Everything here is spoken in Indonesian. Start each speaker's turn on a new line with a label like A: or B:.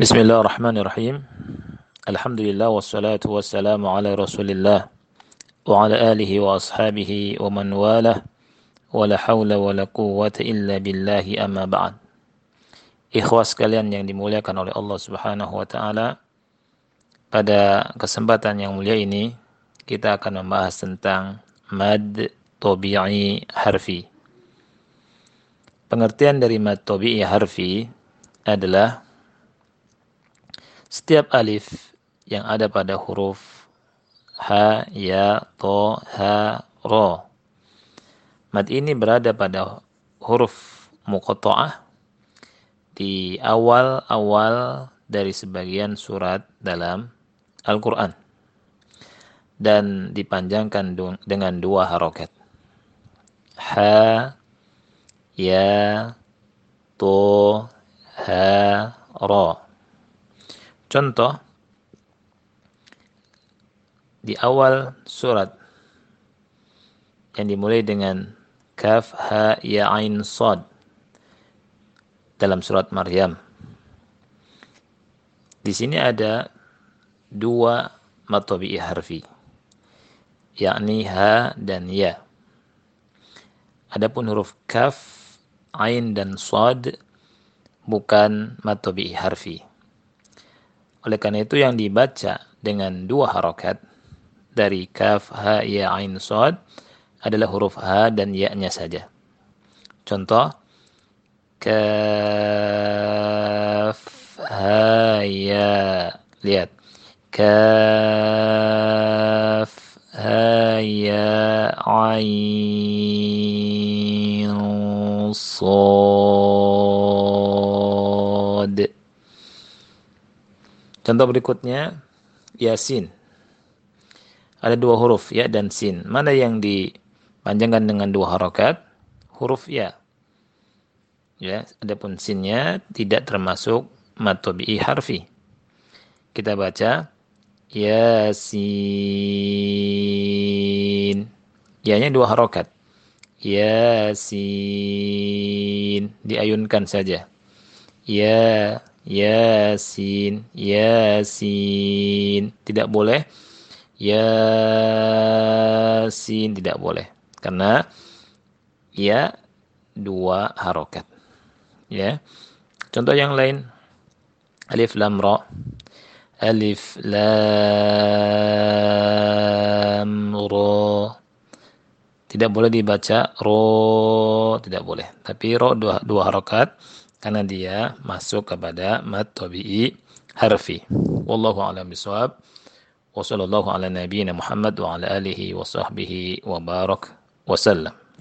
A: بسم الله الرحمن الرحيم الحمد لله والصلاة والسلام على رسول الله وعلى آله وأصحابه ومن والاه ولا حول ولا قوة إلا بالله أما بعد Ikhwas sekalian yang dimuliakan oleh Allah Subhanahu wa taala. Pada kesempatan yang mulia ini kita akan membahas tentang mad tabi'i harfi. Pengertian dari mad tabi'i harfi adalah setiap alif yang ada pada huruf ha, ya, to, ha, ro. Mad ini berada pada huruf muqatta'ah di awal-awal dari sebagian surat dalam Al-Quran dan dipanjangkan dengan dua harokat. Ha, ya, to, ha, ro. Contoh di awal surat yang dimulai dengan kaf ha ya ain sad dalam surat Maryam. Di sini ada dua matobi harfi yakni ha dan ya. Adapun huruf kaf, ain dan sad bukan matobi harfi. Oleh karena itu yang dibaca dengan dua harokat dari kaf, ha, ya, ain, sod adalah huruf ha dan ya-nya saja. Contoh, kaf, ha, ya. Lihat. Kaf, ha, ya, ain, sod. Contoh berikutnya, Yasin. Ada dua huruf, ya dan sin. Mana yang dipanjangkan dengan dua harokat? Huruf ya. Ya, adapun sinnya tidak termasuk matobi'i harfi. Kita baca Yasin. Ya-nya dua harokat. Yasin. Diayunkan saja. Ya Yasin, Yasin. Tidak boleh. Yasin tidak boleh. Karena ya dua harokat. Ya. Contoh yang lain. Alif lam ra. Alif lam ra. Tidak boleh dibaca ro, tidak boleh. Tapi ro dua, dua harokat karena dia masuk kepada mad tabi'i harfi. Wallahu a'lam bishawab. Wa sallallahu ala nabiyyina Muhammad wa ala alihi wa sahbihi wa barak wa sallam.